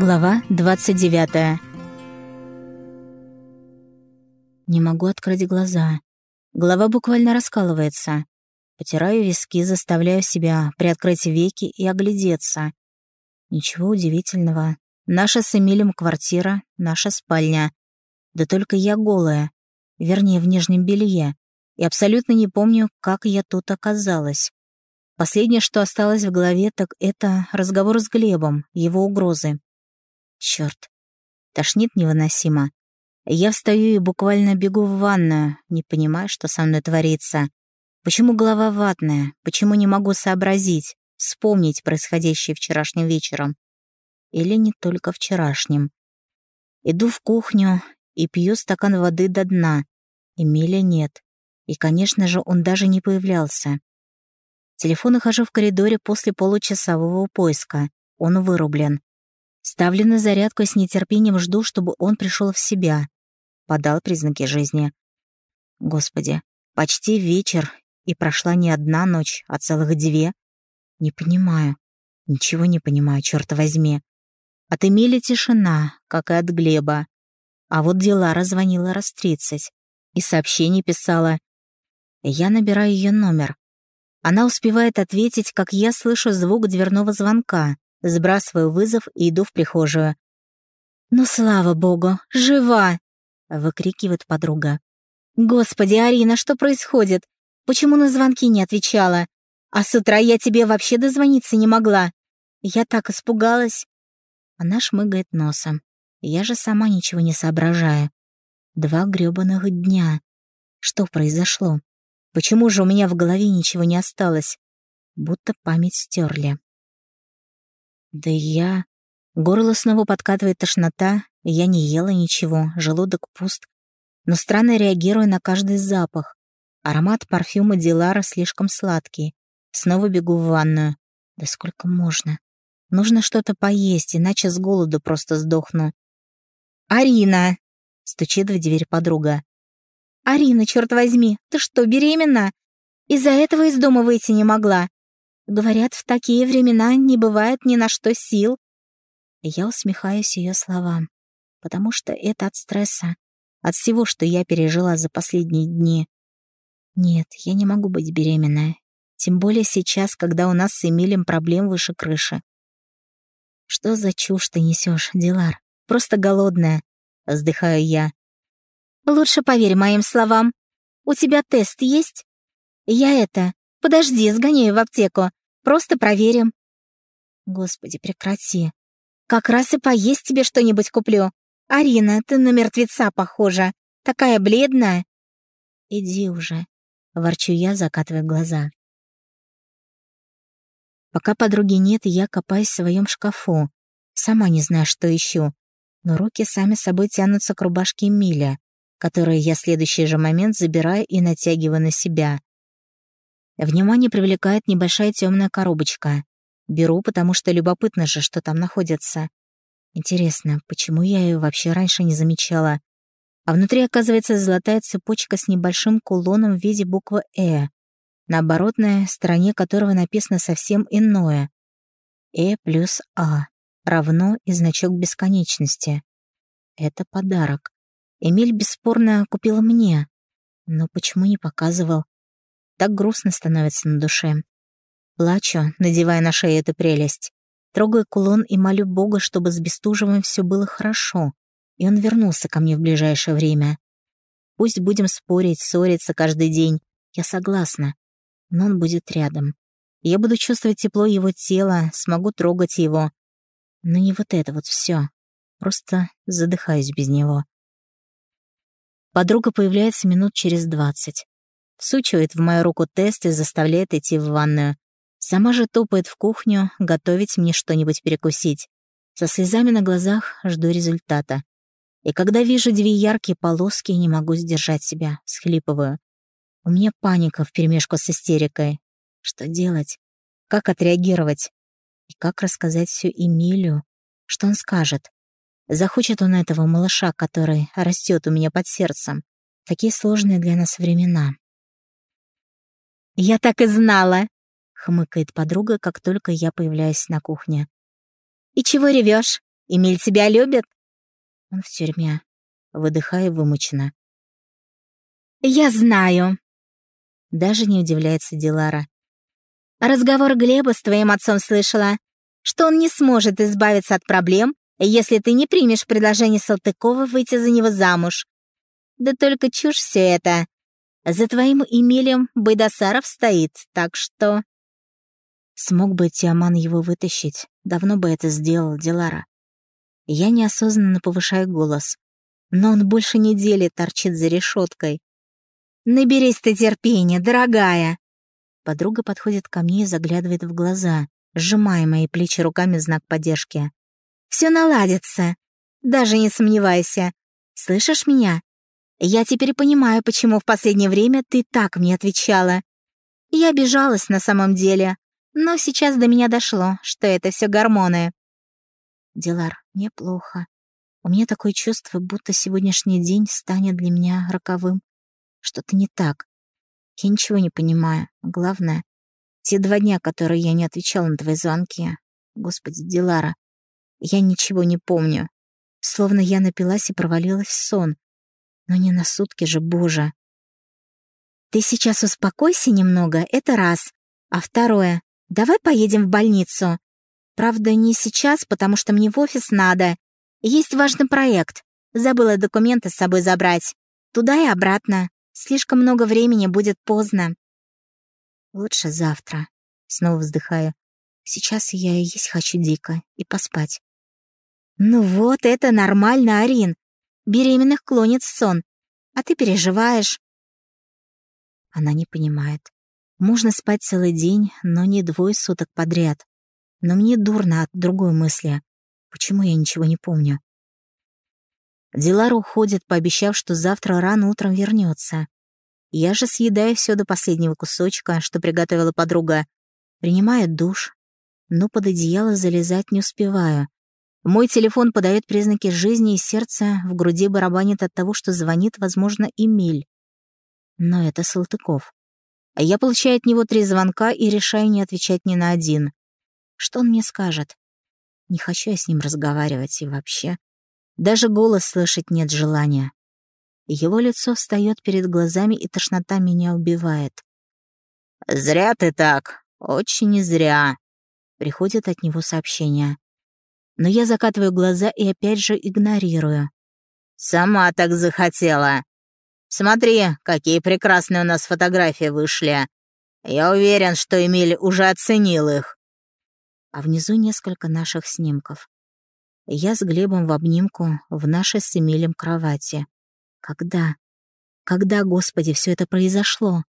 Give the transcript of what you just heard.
Глава 29 Не могу открыть глаза. Голова буквально раскалывается. Потираю виски, заставляю себя приоткрыть веки и оглядеться. Ничего удивительного. Наша с Эмилем квартира, наша спальня. Да только я голая, вернее, в нижнем белье, и абсолютно не помню, как я тут оказалась. Последнее, что осталось в голове, так это разговор с Глебом, его угрозы. Черт, тошнит невыносимо. Я встаю и буквально бегу в ванную, не понимая, что со мной творится. Почему голова ватная? Почему не могу сообразить, вспомнить происходящее вчерашним вечером? Или не только вчерашним? Иду в кухню и пью стакан воды до дна. Эмиля нет. И, конечно же, он даже не появлялся. Телефон нахожу в коридоре после получасового поиска. Он вырублен. Ставлю на зарядку и с нетерпением жду, чтобы он пришел в себя. Подал признаки жизни. Господи, почти вечер, и прошла не одна ночь, а целых две. Не понимаю. Ничего не понимаю, черт возьми. От Эмили тишина, как и от Глеба. А вот Дилара звонила раз тридцать. И сообщение писала. Я набираю ее номер. Она успевает ответить, как я слышу звук дверного звонка, сбрасываю вызов и иду в прихожую. «Ну, слава богу, жива!» — выкрикивает подруга. «Господи, Арина, что происходит? Почему на звонки не отвечала? А с утра я тебе вообще дозвониться не могла. Я так испугалась». Она шмыгает носом. Я же сама ничего не соображаю. Два грёбаных дня. Что произошло? Почему же у меня в голове ничего не осталось? Будто память стерли. Да я... Горло снова подкатывает тошнота, я не ела ничего, желудок пуст. Но странно реагирую на каждый запах. Аромат парфюма Дилара слишком сладкий. Снова бегу в ванную. Да сколько можно? Нужно что-то поесть, иначе с голоду просто сдохну. «Арина!» — стучит в дверь подруга. «Арина, черт возьми, ты что, беременна? Из-за этого из дома выйти не могла. Говорят, в такие времена не бывает ни на что сил». Я усмехаюсь ее словам, потому что это от стресса, от всего, что я пережила за последние дни. Нет, я не могу быть беременной. Тем более сейчас, когда у нас с Эмилем проблем выше крыши. «Что за чушь ты несешь, Дилар? Просто голодная», — вздыхаю я. Лучше поверь моим словам. У тебя тест есть? Я это... Подожди, сгоняю в аптеку. Просто проверим. Господи, прекрати. Как раз и поесть тебе что-нибудь куплю. Арина, ты на мертвеца похожа. Такая бледная. Иди уже. Ворчу я, закатывая глаза. Пока подруги нет, я копаюсь в своем шкафу. Сама не знаю, что ищу. Но руки сами собой тянутся к рубашке Миля которые я в следующий же момент забираю и натягиваю на себя. Внимание привлекает небольшая темная коробочка. Беру, потому что любопытно же, что там находится. Интересно, почему я ее вообще раньше не замечала? А внутри оказывается золотая цепочка с небольшим кулоном в виде буквы «Э», на оборотной стороне которого написано совсем иное. «Э плюс А» равно и значок бесконечности. Это подарок. Эмиль бесспорно купил мне, но почему не показывал? Так грустно становится на душе. Плачу, надевая на шею эту прелесть. Трогаю кулон и молю Бога, чтобы с Бестужевым все было хорошо, и он вернулся ко мне в ближайшее время. Пусть будем спорить, ссориться каждый день, я согласна, но он будет рядом. Я буду чувствовать тепло его тела, смогу трогать его. Но не вот это вот все. Просто задыхаюсь без него. Подруга появляется минут через двадцать. Всучивает в мою руку тест и заставляет идти в ванную. Сама же топает в кухню, готовить мне что-нибудь перекусить. Со слезами на глазах жду результата. И когда вижу две яркие полоски, не могу сдержать себя, схлипываю. У меня паника вперемешку с истерикой. Что делать? Как отреагировать? И как рассказать все Эмилию? Что он скажет? Захочет он этого малыша, который растет у меня под сердцем. Такие сложные для нас времена. «Я так и знала!» — хмыкает подруга, как только я появляюсь на кухне. «И чего ревешь? Эмиль тебя любит?» «Он в тюрьме», — выдыхая вымученно. «Я знаю», — даже не удивляется Дилара. «Разговор Глеба с твоим отцом слышала, что он не сможет избавиться от проблем, если ты не примешь предложение Салтыкова выйти за него замуж. Да только чушь все это. За твоим Эмилем Байдасаров стоит, так что...» Смог бы Тиаман его вытащить, давно бы это сделал Дилара. Я неосознанно повышаю голос, но он больше недели торчит за решеткой. «Наберись ты терпения, дорогая!» Подруга подходит ко мне и заглядывает в глаза, сжимая мои плечи руками в знак поддержки. «Все наладится. Даже не сомневайся. Слышишь меня? Я теперь понимаю, почему в последнее время ты так мне отвечала. Я обижалась на самом деле, но сейчас до меня дошло, что это все гормоны. Дилар, мне плохо. У меня такое чувство, будто сегодняшний день станет для меня роковым. Что-то не так. Я ничего не понимаю. Главное, те два дня, которые я не отвечала на твои звонки. Господи, Дилара, я ничего не помню. Словно я напилась и провалилась в сон. Но не на сутки же, боже. Ты сейчас успокойся немного, это раз. А второе, давай поедем в больницу. Правда, не сейчас, потому что мне в офис надо. Есть важный проект. Забыла документы с собой забрать. Туда и обратно. Слишком много времени будет поздно. Лучше завтра. Снова вздыхаю. Сейчас я есть хочу дико. И поспать. Ну вот, это нормально, Арин. Беременных клонит сон. А ты переживаешь. Она не понимает. Можно спать целый день, но не двое суток подряд. Но мне дурно от другой мысли. Почему я ничего не помню? Дилара уходит, пообещав, что завтра рано утром вернется. Я же съедаю все до последнего кусочка, что приготовила подруга. Принимаю душ, но под одеяло залезать не успеваю. Мой телефон подает признаки жизни, и сердце в груди барабанит от того, что звонит, возможно, Эмиль. Но это Салтыков. А я получаю от него три звонка и решаю не отвечать ни на один. Что он мне скажет? Не хочу я с ним разговаривать и вообще. Даже голос слышать нет желания. Его лицо встает перед глазами, и тошнота меня убивает. «Зря ты так. Очень зря», — приходит от него сообщение. Но я закатываю глаза и опять же игнорирую. «Сама так захотела. Смотри, какие прекрасные у нас фотографии вышли. Я уверен, что Эмиль уже оценил их а внизу несколько наших снимков. Я с Глебом в обнимку в нашей с Эмилем кровати. Когда? Когда, Господи, все это произошло?